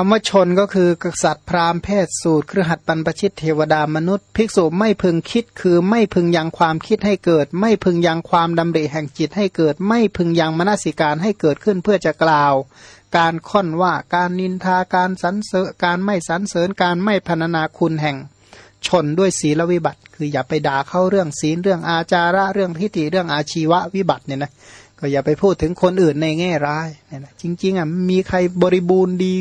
คำว่าชนก็คือกษัตริย์พราหมณ์เพศสูตรเครือหัดปันประชิตเทวดามนุษย์ ภิกษุไม่พึงคิดคือไม่พึงยังความคิดให้เกิด ไม่พึงยังความดำริแห่งจิตให้เกิด ไม่พึงยังมนสิการให้เกิดขึ้นเพื่อจะกล่าว การค่อนว่าการนินทาการสรรเสริญการไม่สรรเสริญการไม่พรรณนาคุณแห่ง ชนด้วยศีลวิบัติ คืออย่าไปด่าเข้าเรื่องศีลเรื่องอาจาระเรื่องทิฏฐิเรื่องอาชีววิบัติเนี่ยนะ ก็อย่าไปพูดถึงคนอื่นในแง่ร้ายเนี่ยนะจริง ๆอะมีใครบริบูรณ์ดี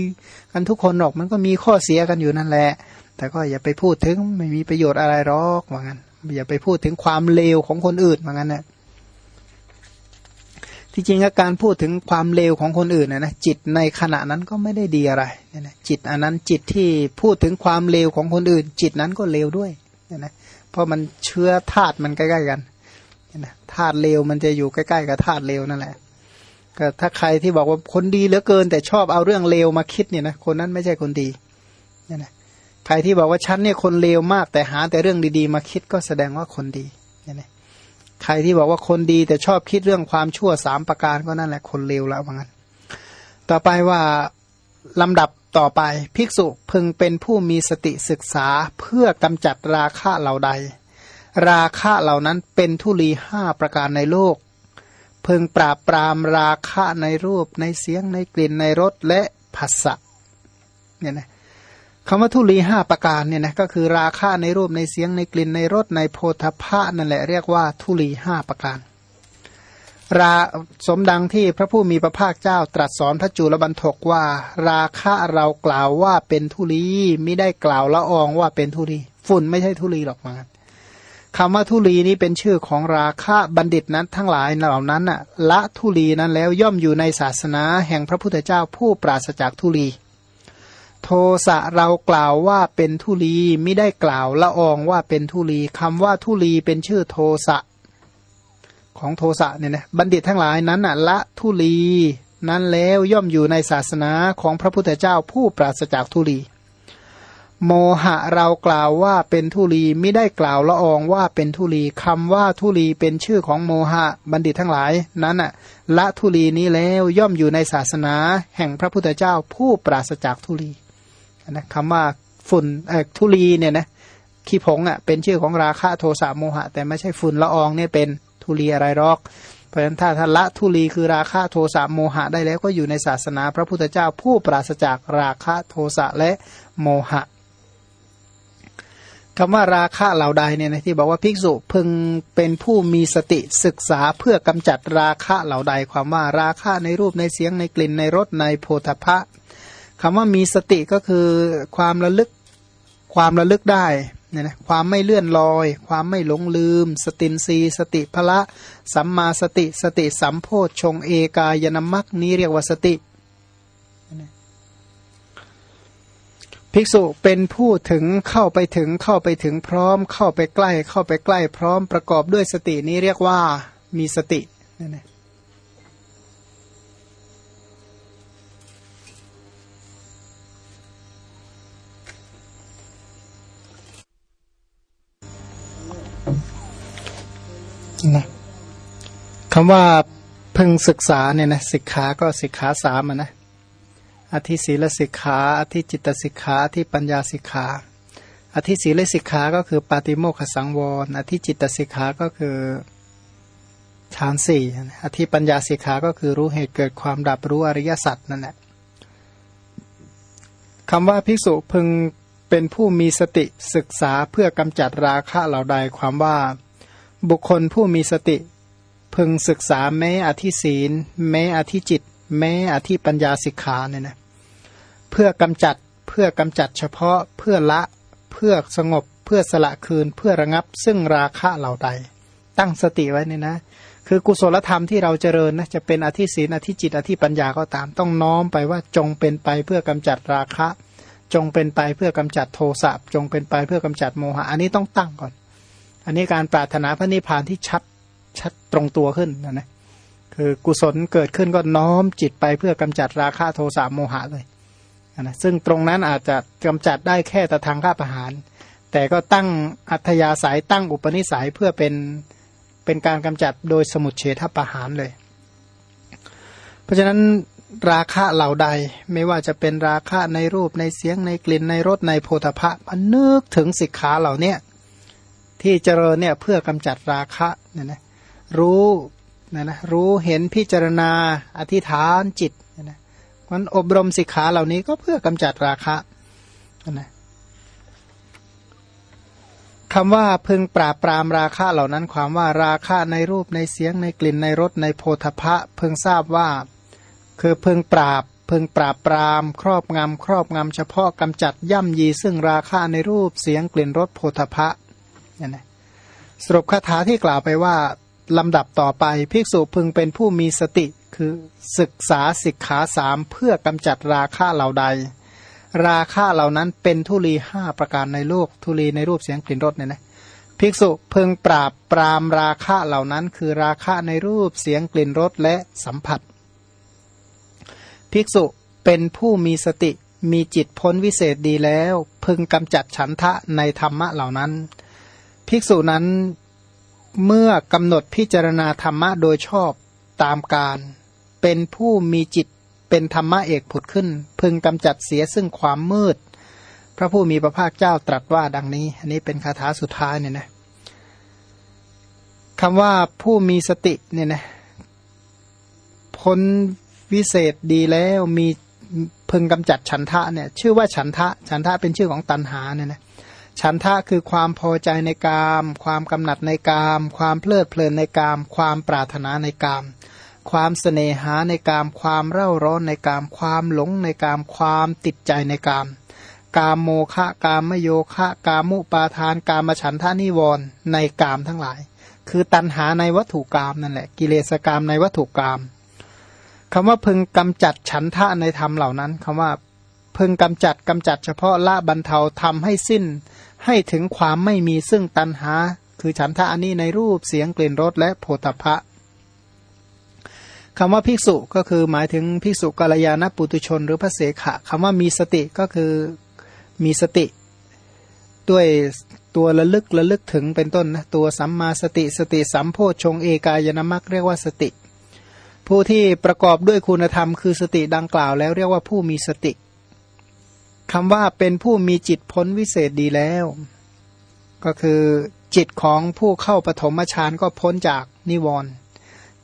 กันทุกคนหรอกมันก็มีข้อเสียกันอยู่นั่นแหละ แต่ก็อย่าไปพูดถึงไม่มีประโยชน์อะไรหรอกว่างั้นอย่าไปพูดถึงความเลวของคนอื่นว่างั้นนะที่จริงการพูดถึงความเลวของคนอื่นนะนะจิตในขณะนั้นก็ไม่ได้ดีอะไรเนี่ยนะจิตอันนั้นจิตที่พูดถึงความเลวของคนอื่น จิตนั้นก็เลวด้วยเนี่ยนะเพราะมันเชื้อธาตุมันใกล้ๆกัน นะธาตุเลวมันจะอยู่ใกล้ๆกับธาตุเลวนั่นแหละก็ถ้าใครที่บอกว่าคนดีเหลือเกิน แต่ชอบเอาเรื่องเลวมาคิดเนี่ยนะคนนั้นไม่ใช่คนดีนี่นะใครที่บอกว่าฉันเนี่ยคนเลวมาก แต่หาแต่เรื่องดีๆ มาคิดก็แสดงว่าคนดีนี่นะใครที่บอกว่าคนดีแต่ชอบคิดเรื่องความชั่วสามประการก็นั่นแหละคนเลวแล้วว่างั้น ต่อไปว่าลำดับต่อไปภิกษุพึงเป็นผู้มีสติศึกษาเพื่อกำจัดราคะเหล่าใด ราคะเหล่านั้นเป็นทุลีห้าประการในโลก เพึงปราบปรามราคะในรูปในเสียงในกลิ่นในรสและภาษะเนี่ยนะคำว่าทุลีห้าประการเนี่ยนะก็คือราคะในรูปในเสียงในกลิ่นในรสในโพธพะนั่นแหละเรียกว่าทุลีห้าประการ ราสมดังที่พระผู้มีพระภาคเจ้าตรัสสอนพระจุลบันทกว่า ราคะเรากล่าวว่าเป็นทุลีไม่ได้กล่าวละอองว่าเป็นทุลีฝุ่นไม่ใช่ทุลีหรอกมา คำว่าทุลีนี้เป็นชื่อของราคะบัณฑิตนั้นทั้งหลายเหล่านั้นน่ะละทุลีนั้นแล้วย่อมอยู่ในศาสนาแห่งพระพุทธเจ้าผู้ปราศจากทุลี โทสะเรากล่าวว่าเป็นทุลีไม่ได้กล่าวละอองว่าเป็นทุลีคำว่าทุลีเป็นชื่อโทสะของโทสะเนี่ยนะบัณฑิตทั้งหลายนั้นน่ะละทุลีนั้นแล้วย่อมอยู่ในศาสนาของพระพุทธเจ้าผู้ปราศจากทุลี โมหะเรากล่าวว่าเป็นทุลีไม่ได้กล่าวละอองว่าเป็นทุลีคำว่าทุลีเป็นชื่อของโมหะบัณฑิตทั้งหลายนั้นอะละทุลีนี้แล้วย่อมอยู่ในศาสนา แห่งพระพุทธเจ้าผู้ปราศจากทุลีนะคำว่าฝุ่นเออทุลีเนี่ยนะขี้ผงอะเป็นชื่อของราคะโทสะโมหะ แต่ไม่ใช่ฝุ่นละอองเนี่ยเป็นทุลีอะไรหรอก เพราะฉะนั้นถ้าท่านละทุลีคือราคะโทสะโมหะได้แล้วก็อยู่ในศาสนา พระพุทธเจ้าผู้ปราศจากราคะโทสะและโมหะ คำว่าราคะเหล่าใดเนี่ยนะที่บอกว่าภิกษุพึงเป็นผู้มีสติศึกษาเพื่อกำจัดราคะเหล่าใด ความว่าราคะในรูปในเสียงในกลิ่นในรสในโพธพะคำว่ามีสติก็คือความระลึกความระลึกได้เนี่ยนะความไม่เลื่อนลอย ความไม่หลงลืม สตินรีสติพละ สัมมาสติ สติสัมโพชฌงเอกายนามักนี้เรียกว่าสติ ภิกษุเป็นผู้ถึงเข้าไปถึงเข้าไปถึงพร้อม เข้าไปใกล้เข้าไปใกล้พร้อมประกอบด้วยสตินี้เรียกว่ามีสตินั่นเองนะคำว่าพึงศึกษาเนี่ยนะสิกขาก็สิกขาสามนะ อธิศีลสิกขาอธิจิตสิกขาอธิปัญญาสิกขาอธิศีลสิกขาก็คือปาติโมขสังวรอธิจิตสิกขาก็คือฌานสี่อธิปัญญาสิกขาก็คือรู้เหตุเกิดความดับรู้อริยสัจนั่นแหละคำว่าภิกษุพึงเป็นผู้มีสติศึกษาเพื่อกำจัดราคะเหล่าใดความว่า บุคคลผู้มีสติ พึงศึกษาแม้อธิศีล แม้อธิจิต แม้อธิปัญญาสิกขาเนี่ยนะเพื่อกำจัดเพื่อกำจัดเฉพาะเพื่อละเพื่อสงบ เพื่อสละคืนเพื่อระงับ ซึ่งราคะเหล่าใด ตั้งสติไว้เนี่ยนะ คือกุศลธรรมที่เราเจริญนะจะเป็นอธิศีนอธิจิตอธิปัญญาก็ตาม ต้องน้อมไปว่าจงเป็นไปเพื่อกำจัดราคะ จงเป็นไปเพื่อกำจัดโทสะจงเป็นไปเพื่อกำจัดโมหะ อันนี้ต้องตั้งก่อน อันนี้การปรารถนาพระนิพพานที่ชัดชัดตรงตัวขึ้นนะนะ คือกุศลเกิดขึ้นก็น้อมจิตไปเพื่อกำจัดราคะโทสะโมหะเลยนะซึ่งตรงนั้นอาจจะกำจัดได้แค่แต่ทางข้าประหาร แต่ก็ตั้งอัธยาศัยตั้งอุปนิสัยเพื่อเป็นเป็นการกำจัดโดยสมุดเฉทประหารเลย เพราะฉะนั้นราคะเหล่าใดไม่ว่าจะเป็นราคะในรูปในเสียงในกลิ่นในรสในโพธพะมันนึกถึงสิกขาเหล่าเนี้ยที่เจริญเนี่ยเพื่อกำจัดราคะเนี่ยนะรู้ นะนะรู้เห็นพิจารณาอธิษฐานจิตนะมันอบรมสิกขาเหล่านี้ก็เพื่อกำจัดราคะนะคำว่าพึงปราบปรามราคะเหล่านั้นความว่าราคะในรูปในเสียงในกลิ่นในรสในโพธพะพึงทราบว่า คือพึงปราบพึงปราบปราม ครอบงำครอบงำเฉพาะกำจัดย่ำยีซึ่งราคะในรูปเสียงกลิ่นรสโพธพะนี่นะสรุปคาถาที่กล่าวไปว่า ลำดับต่อไป ภิกษุพึงเป็นผู้มีสติ คือศึกษาสิกขาสามเพื่อกำจัดราคะเหล่าใด ราคะเหล่านั้นเป็นทุลีห้าประการในโลกทุลีในรูปเสียงกลิ่นรสเนี่ยนะภิกษุพึงปราบปรามราคะเหล่านั้น คือราคะในรูปเสียงกลิ่นรสและสัมผัส ภิกษุเป็นผู้มีสติมีจิตพ้นวิเศษดีแล้ว พึงกำจัดฉันทะในธรรมะเหล่านั้น ภิกษุนั้น เมื่อกำหนดพิจารณาธรรมะโดยชอบตามการ เป็นผู้มีจิตเป็นธรรมะเอกผุดขึ้น พึงกำจัดเสียซึ่งความมืด พระผู้มีพระภาคเจ้าตรัสว่าดังนี้ อันนี้เป็นคาถาสุดท้ายเนี่ยนะคำว่าผู้มีสติเนี่ยนะพ้นวิเศษดีแล้วมีพึงกำจัดฉันทะเนี่ยชื่อว่าฉันทะฉันทะเป็นชื่อของตันหาเนี่ยนะ ฉันทะคือความพอใจในกาม ความกำหนัดในกาม ความเพลิดเพลินในกาม ความปรารถนาในกาม ความเสน่หาในกาม ความเร่าร้อนในกาม ความหลงในกาม ความติดใจในกาม กามโมฆะกามมโยคะ กามุปาทาน กามฉันทานิวรในกามทั้งหลาย คือตัณหาในวัตถุกามนั่นแหละ กิเลสกามในวัตถุกามคำว่าพึงกำจัดฉันทะในธรรมเหล่านั้นคำว่าพึงกำจัดกำจัดเฉพาะละบรรเทาทำให้สิ้น ให้ถึงความไม่มีซึ่งตันหา คือฉันทะอันนี้ในรูปเสียงกลิ่นรสและโผฏฐะคำว่าภิกษุก็คือหมายถึงภิกษุกัลยาณปุตุชนหรือพระเสขะคำว่ามีสติก็คือมีสติ ด้วยตัวระลึกระลึกถึงเป็นต้นนะตัวสัมมาสติสติสัมโพชงเอกายนามักเรียกว่าสติ ผู้ที่ประกอบด้วยคุณธรรมคือสติดังกล่าวแล้วเรียกว่าผู้มีสติ คำว่าเป็นผู้มีจิตพ้นวิเศษดีแล้ว ก็คือจิตของผู้เข้าปฐมฌานก็พ้นจากนิวรณ์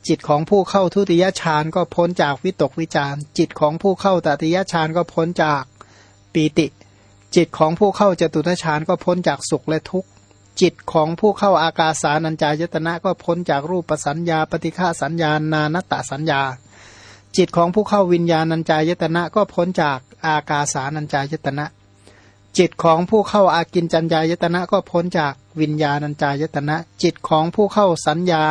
จิตของผู้เข้าทุติยฌานก็พ้นจากวิตกวิจารจิตของผู้เข้าตติยฌานก็พ้นจากปีติ จิตของผู้เข้าจตุตฌานก็พ้นจากสุขและทุกข์ จิตของผู้เข้าอากาสานัญจายตนะก็พ้นจากรูปสัญญา ปฏิฆาสัญญา นานตตสัญญา จิตของผู้เข้าวิญญาณัญจายตนะก็พ้นจาก อากาสานัญจายตนะ จิตของผู้เข้าอากินจัญญายตนะก็พ้นจากวิญญาณัญจายตนะ จิตของผู้เข้าสัญญา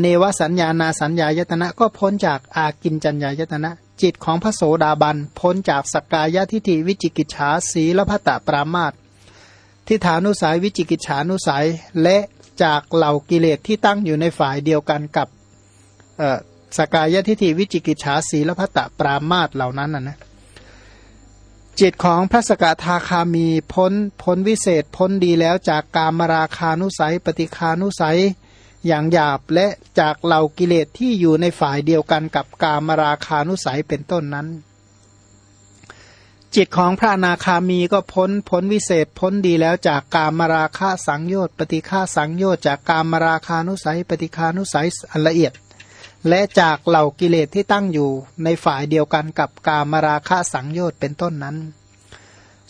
เนวสัญญานาสัญญายตนะก็พ้นจากอากินจัญญายตนะ จิตของพระโสดาบันพ้นจากสกกายทิฏฐิวิจิกิจฉาสีลพัตตปรามาตทิฏฐานุสัยวิจิกิจฉานุสัย และจากเหล่ากิเลสที่ตั้งอยู่ในฝ่ายเดียวกันกับสกายทิฏฐิวิจิกิจฉาสีและพัตตปรามาตเหล่านั้นนะนะ จิตของพระสกทาคามีพ้นพ้นวิเศษพ้นดีแล้วจากกามราคานุสัย ปฏิคานุสัย อย่างหยาบและจากเหล่ากิเลสที่อยู่ในฝ่ายเดียวกันกับกามราคานุสัยเป็นต้นนั้น จิตของพระนาคามีก็พ้นพ้นวิเศษพ้นดีแล้วจากกามราคาสังโยชน์ปฏิฆาสังโยชน์จากกามราคานุสัย ปฏิฆานุสัยอันละเอียด และจากเหล่ากิเลสที่ตั้งอยู่ในฝ่ายเดียวกันกับกามราคะสังโยชน์เป็นต้นนั้น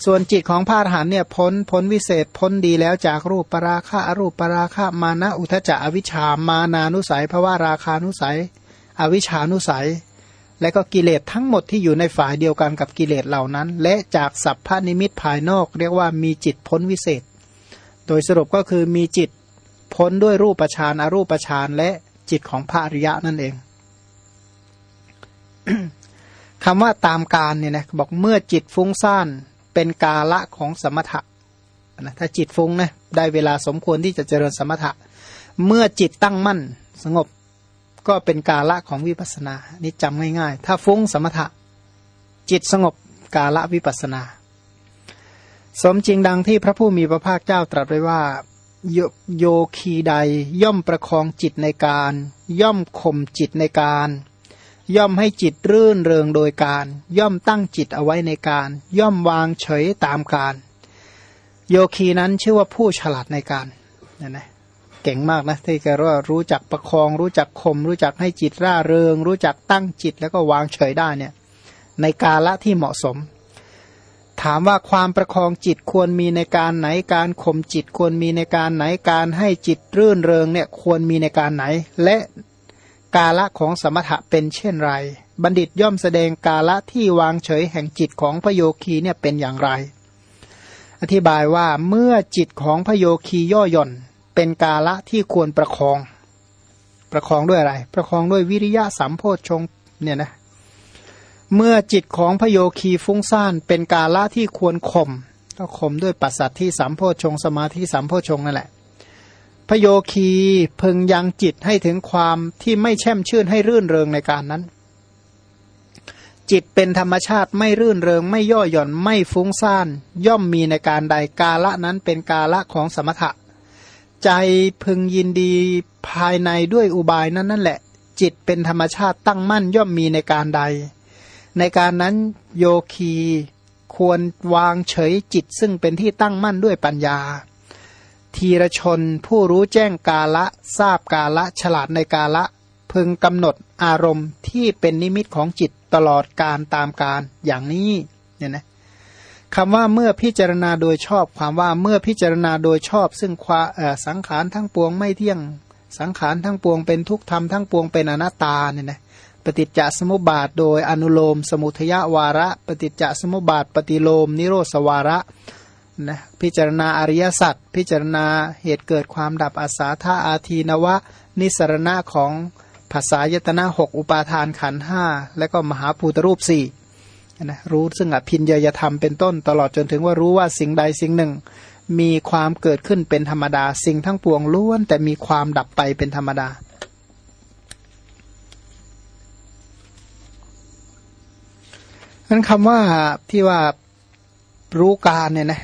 ส่วนจิตของพระอรหันเนี่ยพ้นพ้นวิเศษพ้นดีแล้วจากรูปปราคะอรูปปราคะมานะอุทจจะอวิชามานานุสัยภาวะราคานุสัย อวิชานุสัย และก็กิเลสทั้งหมดที่อยู่ในฝ่ายเดียวกันกับกิเลสเหล่านั้น และจากสัพพนิมิตภายนอกเรียกว่ามีจิตพ้นวิเศษ โดยสรุปก็คือมีจิตพ้นด้วยรูปฌานอรูปฌานและ จิตของพระอริยะนั่นเองคำว่าตามการเนี่ยนะบอกเมื่อจิตฟุ้งซ่านเป็นกาละของสมถะนะถ้าจิตฟุ้งนะได้เวลาสมควรที่จะเจริญสมถะ เมื่อจิตตั้งมั่นสงบก็เป็นกาละของวิปัสนานี่จำง่ายๆ ถ้าฟุ้งสมถะ จิตสงบกาละวิปัสนา สมจริงดังที่พระผู้มีพระภาคเจ้าตรัสไว้ว่า โยคีใดย่อมประคองจิตในการ ย่อมข่มจิตในการ ย่อมให้จิตรื่นเริงโดยการ ย่อมตั้งจิตเอาไว้ในการ ย่อมวางเฉยตามการ โยคีนั้นชื่อว่าผู้ฉลาดในการนี่นะเก่งมากนะที่แกว่ารู้จักประคอง รู้จักคมรู้จักให้จิตร่าเริง รู้จักตั้งจิตแล้วก็วางเฉยได้เนี่ยในกาละที่เหมาะสม ถามว่าความประคองจิตควรมีในการไหนการข่มจิตควรมีในการไหนการให้จิตรื่นเริงเนี่ยควรมีในการไหน และกาละของสมถะเป็นเช่นไร บัณฑิตย่อมแสดงกาละที่วางเฉยแห่งจิตของพโยคีเนี่ยเป็นอย่างไร อธิบายว่าเมื่อจิตของพโยคีย่อหย่อน เป็นกาละที่ควรประคอง ประคองด้วยอะไร ประคองด้วยวิริยะสัมโพชงเนี่ยนะ เมื่อจิตของพโยคีฟุ้งซ่านเป็นกาละที่ควรข่มก็ข่มด้วยปัสสัตที่สัมโพชงสมาธิสัมโพชงนั่นแหละ พโยคีพึงยังจิตให้ถึงความที่ไม่แช่มชื่นให้รื่นเริงในการนั้น จิตเป็นธรรมชาติไม่รื่นเริง ไม่ย่อหย่อนไม่ฟุ้งซ่าน ย่อมมีในการใดกาละนั้นเป็นกาละของสมถะ ใจพึงยินดีภายในด้วยอุบายนั้นนั่นแหละ จิตเป็นธรรมชาติตั้งมั่นย่อมมีในการใด ในการนั้นโยคีควรวางเฉยจิตซึ่งเป็นที่ตั้งมั่นด้วยปัญญา ทีรชนผู้รู้แจ้งกาละทราบกาละฉลาดในกาละพึงกำหนดอารมณ์ที่เป็นนิมิตของจิตตลอดการตามการอย่างนี้เนี่ยนะคำว่าเมื่อพิจารณาโดยชอบความว่าเมื่อพิจารณาโดยชอบ ซึ่งควาสังขารทั้งปวงไม่เที่ยงสังขารทั้งปวงเป็นทุกธรรมทั้งปวงเป็นอนัตตาเนี่ยนะ ปฏิจจสมุปบาทโดยอนุโลม สมุทยาวาระ ปฏิจจสมุปบาท ปฏิโลม นิโรสวาระนะพิจารณาอริยสัจพิจารณาเหตุเกิดความดับอาสาธาอาทีนวะ นิสรณะของภาษายตนะหกอุปาทานขันห้าและก็มหาภูตรูปสี่นะรู้ซึ่งอภินยยธรรมเป็นต้นตลอดจนถึงว่ารู้ว่าสิ่งใดสิ่งหนึ่ง มีความเกิดขึ้นเป็นธรรมดา สิ่งทั้งปวงล้วนแต่มีความดับไปเป็นธรรมดา นั้นคำว่าที่ว่ารู้การเนี่ยนะ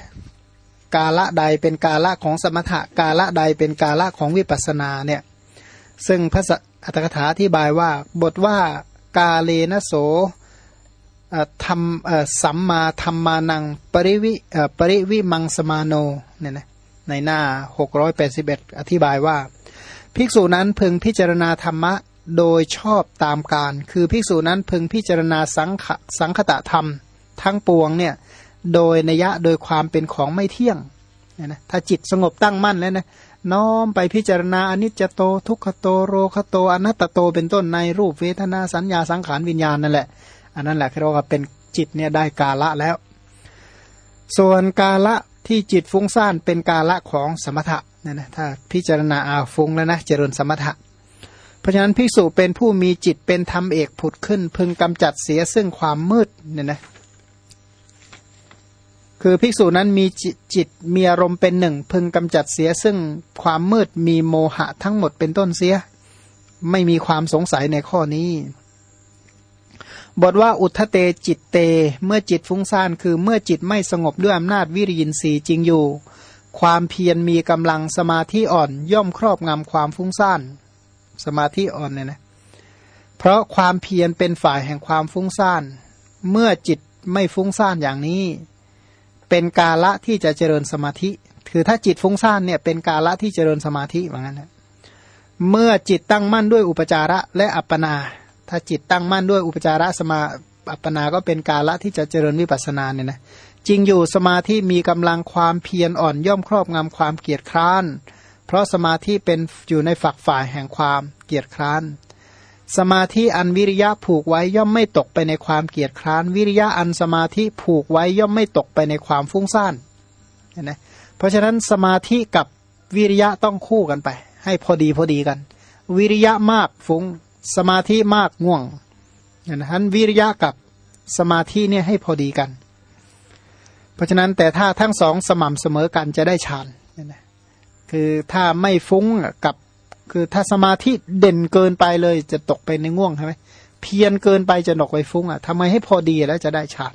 กาละใดเป็นกาละของสมถะกาละใดเป็นกาละของวิปัสสนาเนี่ยซึ่งพระอัตถกถาที่บายว่าบทว่ากาเลนะโสธรรมสัมมาธรรมานังปริวิปริวิมังสมาโนเนี่ยนะในหน้า 681 อธิบายว่า ภิกษุนั้นพึงพิจารณาธรรมะ โดยชอบตามการ คือภิกษุนั้นพึงพิจารณาสังขสังคตะธรรม ทั้งปวงเนี่ยโดยนัยะโดยความเป็นของไม่เที่ยงนะถ้าจิตสงบตั้งมั่นแล้วนะน้อมไปพิจารณาอนิจจโต ทุกขโตโรคโตอนัตตโตเป็นต้นในรูปเวทนาสัญญาสังขารวิญญาณนั่นแหละ อันนั้นแหละเรียกว่าเป็นจิตเนี่ยได้กาละแล้ว ส่วนกาละที่จิตฟุ้งซ่านเป็นกาละของสมถะนี่ยนะถ้าพิจารณาอาฟุ้งแล้วนะเจริญสมถะ ราะฉะนั้นภิกษุเป็นผู้มีจิตเป็นธรรมเอกผุดขึ้น พึงกำจัดเสียซึ่งความมืดเนี่ยนะคือภิกษุนั้นมีจิตจิตมีอารมณ์เป็นหนึ่ง พึงกำจัดเสียซึ่งความมืดมีโมหะทั้งหมดเป็นต้นเสีย ไม่มีความสงสัยในข้อนี้บทว่าอุทเตจิตเต เมื่อจิตฟุ้งซ่านคือเมื่อจิตไม่สงบด้วยอำนาจวิริยินทรีย์จริงอยู่ ความเพียรมีกำลังสมาธิอ่อนย่อมครอบงำความฟุ้งซ่าน สมาธิอ่อนเนี่ยนะเพราะความเพียรเป็นฝ่ายแห่งความฟุ้งซ่าน เมื่อจิตไม่ฟุ้งซ่านอย่างนี้ เป็นกาละที่จะเจริญสมาธิ คือถ้าจิตฟุ้งซ่านเนี่ยเป็นกาละที่เจริญสมาธิเหมือนกันนะเมื่อจิตตั้งมั่นด้วยอุปจาระและอัปปนา ถ้าจิตตั้งมั่นด้วยอุปจาระสมาอัปปนาก็เป็นกาละที่จะเจริญวิปัสสนาเนี่ยนะจริงอยู่สมาธิมีกำลังความเพียรอ่อนย่อมครอบงำความเกียจคร้าน เพราะสมาธิเป็นอยู่ในฝักฝ่ายแห่งความเกียจคร้าน สมาธิอันวิริยะผูกไว้ย่อมไม่ตกไปในความเกียจคร้าน วิริยะอันสมาธิผูกไว้ย่อมไม่ตกไปในความฟุ้งซ่านเห็นไหมเพราะฉะนั้นสมาธิกับวิริยะต้องคู่กันไป ให้พอดีพอดีกัน วิริยะมากฟุง้ง สมาธิมากง่วงเห็นไหมนั้นวิริยะกับสมาธิเนี่ยให้พอดีกัน เพราะฉะนั้นแต่ถ้าทั้งสองสม่ำเสมอกันจะได้ฌาน คือถ้าไม่ฟุ้งกับ คือถ้าสมาธิเด่นเกินไปเลยจะตกไปในง่วงใช่ไหมเพียนเกินไปจะหนกไปฟุ้งอะทำไมให้พอดีแล้วจะได้ฌาน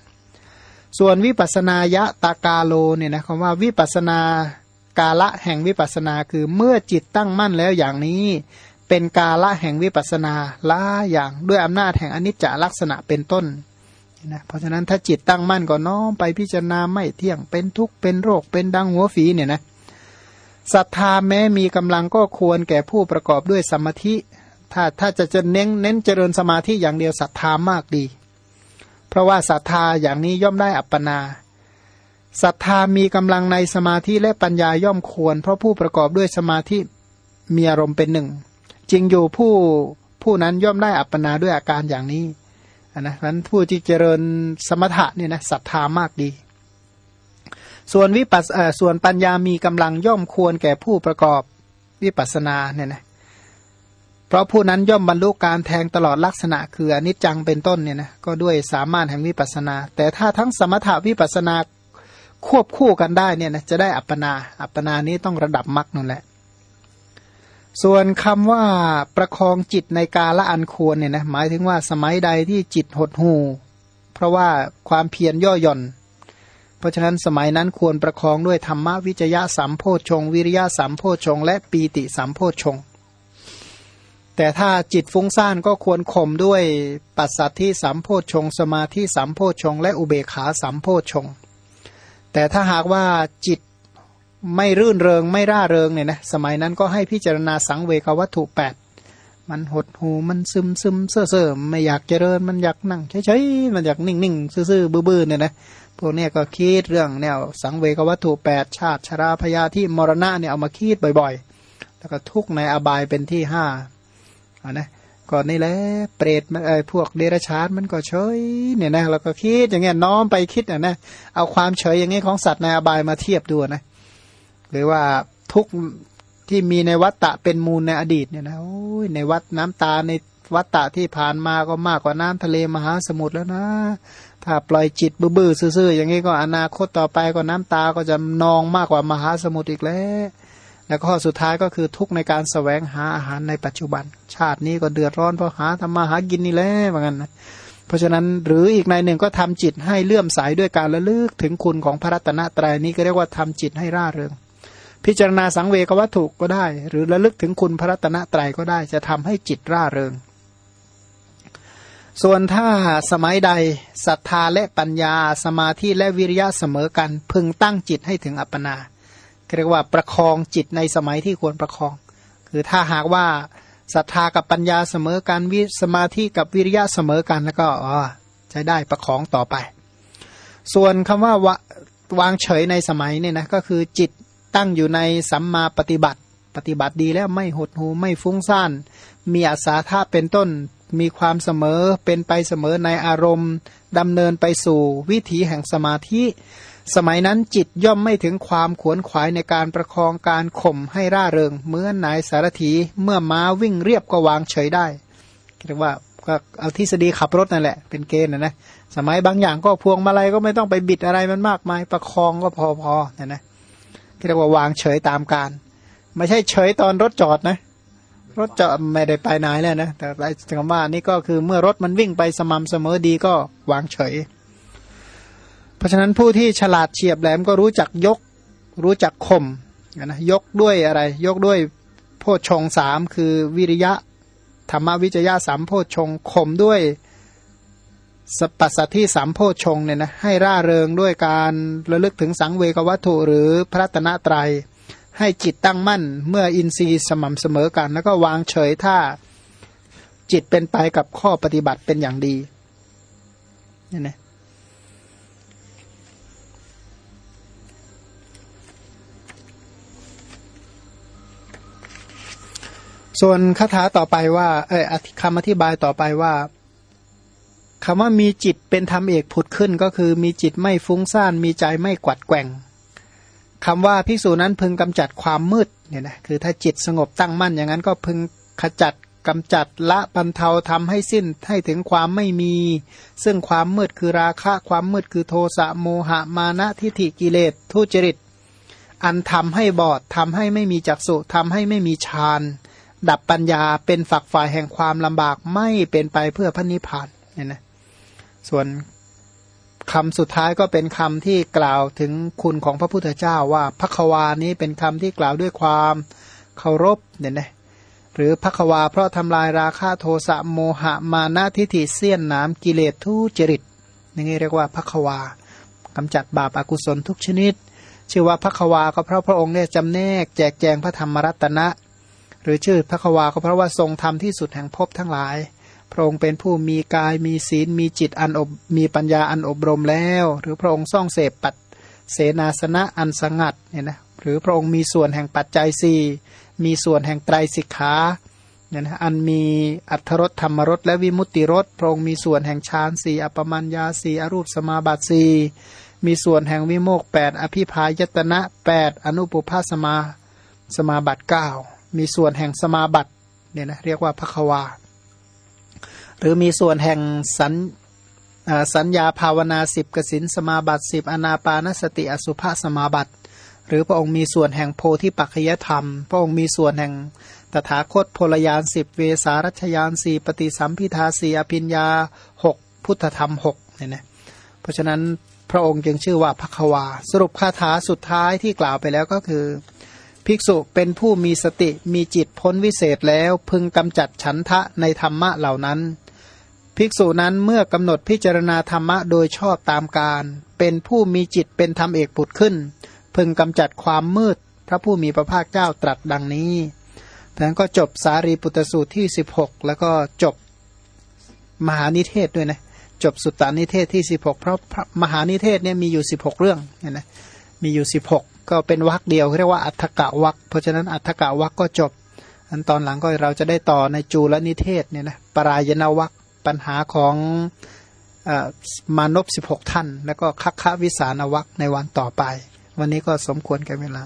ส่วนวิปัสนายะตากาโลเนี่ยนะคำว่าวิปัสนากาละแห่งวิปัสนาคือเมื่อจิตตั้งมั่นแล้วอย่างนี้ เป็นกาละแห่งวิปัสนาละอย่างด้วยอำนาจแห่งอนิจจลักษณะเป็นต้นนะเพราะฉะนั้นถ้าจิตตั้งมั่นก็น้อมไปพิจารณาไม่เที่ยงเป็นทุกข์เป็นโรคเป็นดังหัวฝีเนี่ยนะ ศรัทธาแม้มีกำลังก็ควรแก่ผู้ประกอบด้วยสมาธิ ถ้าถ้าจะจะเน้นเน้นเจริญสมาธิอย่างเดียวศรัทธามากดี เพราะว่าศรัทธาอย่างนี้ย่อมได้อัปปนาศรัทธามีกำลังในสมาธิและปัญญาย่อมควร เพราะผู้ประกอบด้วยสมาธิมีอารมณ์เป็นหนึ่งจริงอยู่ผู้ผู้นั้นย่อมได้อัปปนาด้วยอาการอย่างนี้นะนั้นผู้ที่เจริญสมถะเนี่ยนะศรัทธามากดี ส่วนวิปัสส่วนปัญญามีกำลังย่อมควรแก่ผู้ประกอบวิปัสนาเนี่ยนะเพราะผู้นั้นย่อมบรรลุการแทงตลอดลักษณะ คืออนิจจังเป็นต้นเนี่ยนะก็ด้วยสามารถแห่งวิปัสนา แต่ถ้าทั้งสมถะวิปัสนาควบคู่กันได้เนี่ยนะจะได้อัปปนา อัปปนานี้ต้องระดับมรรคนั่นแหละ ส่วนคำว่าประคองจิตในกาละอันควรเนี่ยนะหมายถึงว่าสมัยใดที่จิตหดหูเพราะว่าความเพียรย่อหย่อน เพราะฉะนั้นสมัยนั้นควรประคองด้วยธรรมวิจยะสัมโพชง วิริยะสัมโพชง และปีติสัมโพชง แต่ถ้าจิตฟุ้งซ่านก็ควรข่มด้วยปัสสัทธิสัมโพชง สมาธิสัมโพชง และอุเบขาสัมโพชง แต่ถ้าหากว่าจิตไม่รื่นเริงไม่ร่าเริงเนี่ยนะสมัยนั้นก็ให้พิจารณาสังเวกวัตถุแปด มันหดหูมันซึมซึมเซ่อเซ่อไม่อยากเจริญมันอยากนั่งเฉยๆมันอยากนิ่งนิ่งซื่อๆบื้อๆเนี่ยนะพวกนี้ก็คิดเรื่องแนวสังเวกวัตถุแปดชาติชราพยาที่มรณะเนี่ยเอามาคิดบ่อยๆ แล้วก็ทุกในอบายเป็นที่ห้าอ่านะก่อนนี่แหละเปรตไอ้พวกเดรัจฉานมันก็เฉยเนี่ยนะเราก็คิดอย่างเงี้ยน้อมไปคิดอะนะเอาความเฉยอย่างเงี้ยของสัตว์ในอบายมาเทียบดูนะหรือว่าทุก ที่มีในวัตตะเป็นมูลในอดีตเนี่ยนะโอ้ยในวัดน้ำตาในวัตตะที่ผ่านมาก็มากกว่าน้ำทะเลมหาสมุทรแล้วนะ ถ้าปล่อยจิตบื้อๆซื่อๆอย่างนี้ก็อนาคตต่อไปก็น้ำตาก็จะนองมากกว่ามหาสมุทรอีกแล้วแล้วข้อสุดท้ายก็คือทุกในการสแสวงหาอาหารในปัจจุบัน ชาตินี้ก็เดือดร้อนเพราะหาทำมาหากินนี่แหละเหมือนกันนะเพราะฉะนั้นหรืออีกในหนึ่งก็ทำจิตให้เลื่อมใสด้วยการระลึกถึงคุณของพระรัตนตรัยนี้ก็เรียกว่าทำจิตให้ร่าเริง พิจารณาสังเวกวัตถุก็ได้ หรือระลึกถึงคุณพระรัตนตรก็ได้ จะทำให้จิตร่าเริง ส่วนถ้าสมัยใดศรัทธาและปัญญา สมาธิและวิริยะเสมอกัน พึงตั้งจิตให้ถึงอัปปนาเรียกว่าประคองจิตในสมัยที่ควรประคอง คือถ้าหากว่าศรัทธากับปัญญาเสมอกันวิสมาธิกับวิริยะเสมอกันแล้วก็อ๋อใช้ได้ประคองต่อไป ส่วนคำว่าวางเฉยในสมัยเนี่ยนะก็คือจิต ตั้งอยู่ในสัมมาปฏิบัติ ปฏิบัติดีแล้วไม่หดหูไม่ฟุ้งซ่าน มีอาสาธาเป็นต้น มีความเสมอเป็นไปเสมอในอารมณ์ดำเนินไปสู่วิถีแห่งสมาธิ สมัยนั้นจิตย่อมไม่ถึงความขวนขวายในการประคองการข่มให้ร่าเริงเหมือนนายสารถีเมื่อม้าวิ่งเรียบก็วางเฉยได้เรียกว่าก็เอาทฤษฎีขับรถนั่นแหละเป็นเกณฑ์นะนะสมัยบางอย่างก็พวงมาลัยก็ไม่ต้องไปบิดอะไรมันมากมายประคองก็พอๆนะนะ เรียกว่าวางเฉยตามการ ไม่ใช่เฉยตอนรถจอดนะ รถจอดไม่ได้ไปไหนเลยนะ แต่คำว่านี่ก็คือเมื่อรถมันวิ่งไปสม่ำเสมอดีก็วางเฉย เพราะฉะนั้นผู้ที่ฉลาดเฉียบแหลมก็รู้จักยก รู้จักข่มนะยกด้วยอะไร ยกด้วยโพชงสามคือวิริยะธรรมวิจยะสามโพชงข่มด้วย สปัสสที่สามโพชงเนี่ยนะให้ร่าเริงด้วยการระลึกถึงสังเวกวัตถุหรือพระตนะไตร ให้จิตตั้งมั่นเมื่ออินทรีย์สม่ำเสมอกัน แล้วก็วางเฉยถ้าจิตเป็นไปกับข้อปฏิบัติเป็นอย่างดีนี่นะส่วนคาถาต่อไปว่าเออคำอธิบายต่อไปว่า คำว่ามีจิตเป็นธรรมเอกผุดขึ้นก็คือมีจิตไม่ฟุ้งซ่านมีใจไม่กวัดแกว่งคำว่าภิกษุนั้นพึงกำจัดความมืดเนี่ยนะคือถ้าจิตสงบตั้งมั่นอย่างนั้นก็พึงขจัดกำจัดละบรรเทาทำให้สิ้นให้ถึงความไม่มี ซึ่งความมืดคือราคะความมืดคือโทสะโมหะมานะทิฏฐิกิเลสทุจริต อันทำให้บอดทำให้ไม่มีจักษุทำให้ไม่มีฌานดับปัญญาเป็นฝักฝ่ายแห่งความลำบากไม่เป็นไปเพื่อพระนิพพานเนี่ยนะ ส่วนคำสุดท้ายก็เป็นคำที่กล่าวถึงคุณของพระพุทธเจ้าว่าพระควานี้เป็นคำที่กล่าวด้วยความเคารพเนี่ยนะหรือพักวาเพราะทำลายราคะโทสะโมหะมานะทิฏฐิเสี้ยนน้ำกิเลสทุจริตนี่เรียกว่าพักวากำจัดบาปอากุศลทุกชนิด ชื่อว่าพักวาก็เพราะพระองค์เนี่ยจำแนกแจกแจงพระธรรมรัตนะ หรือชื่อพักวาก็เพราะว่าทรงธรรมที่สุดแห่งภพทั้งหลาย พระองค์เป็นผู้มีกายมีศีลมีจิตอันอบมีปัญญาอันอบรมแล้ว หรือพระองค์ซ่องเสพปัดเสนาสนะอันสงัดเนี่ยนะหรือพระองค์มีส่วนแห่งปัจจัยสี่มีส่วนแห่งไตรสิกขาเนี่ยนะอันมีอัทธรสธรรมรสและวิมุตติรสพระองค์มีส่วนแห่งฌานสี่อปมัญญาสี่อรูปสมาบัติสี่มีส่วนแห่งวิโมกแปดอภิพายตนะแปดอนุปุพาสมาสมาบัติเก้ามีส่วนแห่งสมาบัติเนี่ยนะเรียกว่าพระควา หรือมีส่วนแห่งสัญสัญญาภาวนาสิบกสินสมาบัติสิบอนาปานสติอสุภาสมาบัติ หรือพระองค์มีส่วนแห่งโพธิปัจจยธรรม พระองค์มีส่วนแห่งตถาคตพลยานสิบเวสารัชยานสี่ปฏิสัมพิทาสี่อภิญญาหกพุทธธรรมหกเนี่ยนะเพราะฉะนั้นพระองค์จึงชื่อว่าพักวา สรุปคาถาสุดท้ายที่กล่าวไปแล้วก็คือ ภิกษุเป็นผู้มีสติมีจิตพ้นวิเศษแล้วพึงกำจัดฉันทะในธรรมะเหล่านั้น ภิกษุนั้นเมื่อกำหนดพิจารณาธรรมะโดยชอบตามการ เป็นผู้มีจิตเป็นธรรมเอกผุดขึ้น พึงกำจัดความมืด พระผู้มีพระภาคเจ้าตรัสดังนี้ดังนั้นก็จบสารีปุตสูตรที่ 16 แล้วก็จบมหานิเทศด้วยนะจบสุตตานิเทศที่ 16 เพราะมหานิเทศเนี่ยมีอยู่ 16 เรื่องเนี่ยนะมีอยู่ 16 ก็เป็นวรรคเดียวเรียกว่าอัฏฐกะวรรคเพราะฉะนั้นอัฏฐกะวรรคก็จบ อันตอนหลังก็เราจะได้ต่อในจูลนิเทศเนี่ยนะปรายณวรรค ปัญหาของอมานพสิบหกท่าน แล้วก็คัคควิสานวักในวันต่อไป วันนี้ก็สมควรแก่เวลา